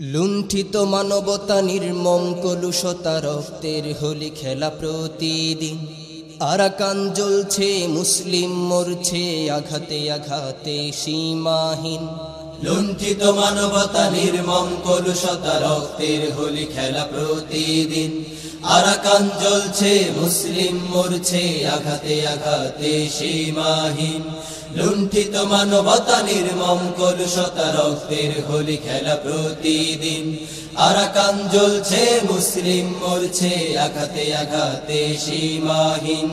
লুণ্ঠিত মানবতা নির্মম কলুষতা রক্তের হোলি খেলা প্রতিদিন। আরাকান জ্বলছে, মুসলিম মরছে, আঘাতে আঘাতে সীমাহীন। লুণ্ঠিত মানবতা নির্মম কলুষতা রক্তের হোলি খেলা প্রতিদিন। আরাকান জ্বলছে, মুসলিম মরছে, আঘাতে আঘাতে সীমাহীন। লুণ্ঠিত মানবতা নির্মম কলুষতা রক্তের হোলি খেলা প্রতিদিন। আরাকান জ্বলছে, মুসলিম মরছে, আঘাতে আঘাতে সীমাহীন।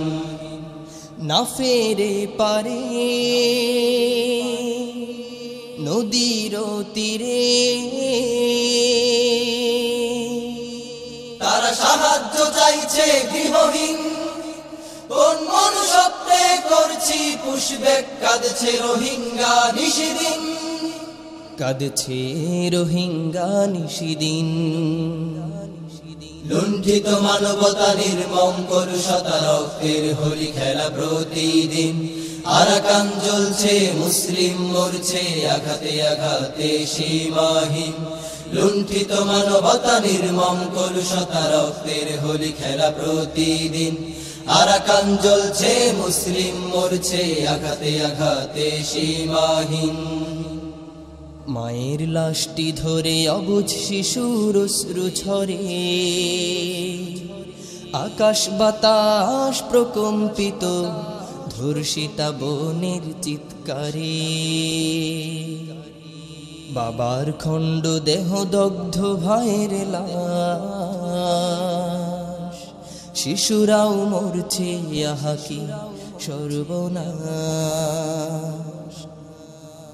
না ফেরে পারে নদীর তীরে তারা সাহায্য চাইছে গৃহহীন। কোন মনুষ্যত্বে করছি পুষ্বে কাঁদছে রোহিঙ্গা নিশিদিন। কাঁদছে রোহিঙ্গা নিশিদিন। লুণ্ঠিত মানবতা নির্মম কলুষতা রক্তের হোলি খেলা প্রতিদিন। আরাকান জ্বলছে, মুসলিম মরছে, আঘাতে আঘাতে সীমাহীন। লুণ্ঠিত মানবতা নির্মম কলুষতা, রক্তের হোলি খেলা প্রতিদিন। আরাকান জ্বলছে, মুসলিম মরছে, আঘাতে আঘাতে সীমাহীন। মায়ের লাশটি ধরে অবুঝ শিশুর অশ্রু ঝরে। আকাশ বাতাস প্রকম্পিত। ধর্ষিতা বনের চিৎকারে। বাবার খণ্ড দেহ দগ্ধ ভাইয়ের শিশুরাও মরছে আহা কি সর্বনাশ।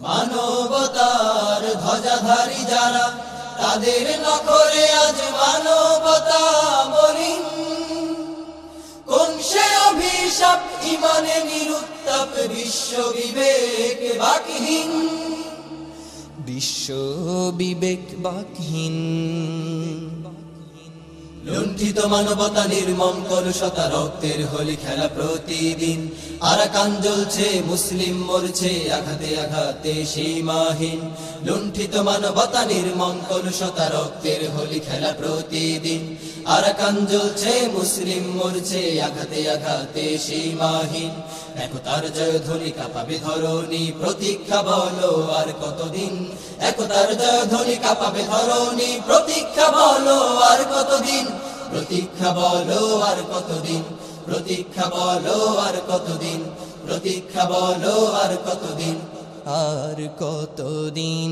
মানবতার ধ্বজাধারী যারা, তাদের নখরে আজ মানবতা সে ইমানে নিরুত্তাপ বিশ্ব বিবেক বিশ্ব বিবেক বাকহীন। লুণ্ঠিত মানবতা নির্মম কলুষতা রক্তের হোলি খেলা প্রতিদিন। আরাকান জ্বলছে, মুসলিম মরছে, আঘাতে আঘাতে সীমাহীন। লুণ্ঠিত মানবতা নির্মম কলুষতা রক্তের হোলি খেলা প্রতিদিন। আরাকান জ্বলছে মুসলিম মরছে আঘাতে আঘাতে সীমাহীন। একতার জয় ধ্বনি কাঁপাবে ধরণী প্রতীক্ষা বলো আর কতদিন? একতার জয় ধ্বনি কাঁপাবে ধরণী প্রতীক্ষা বলো আর কতদিন? প্রতীক্ষা বলো আর কতদিন? প্রতীক্ষা বলো আর কতদিন? প্রতীক্ষা বলো আর কতদিন? আর কতদিন?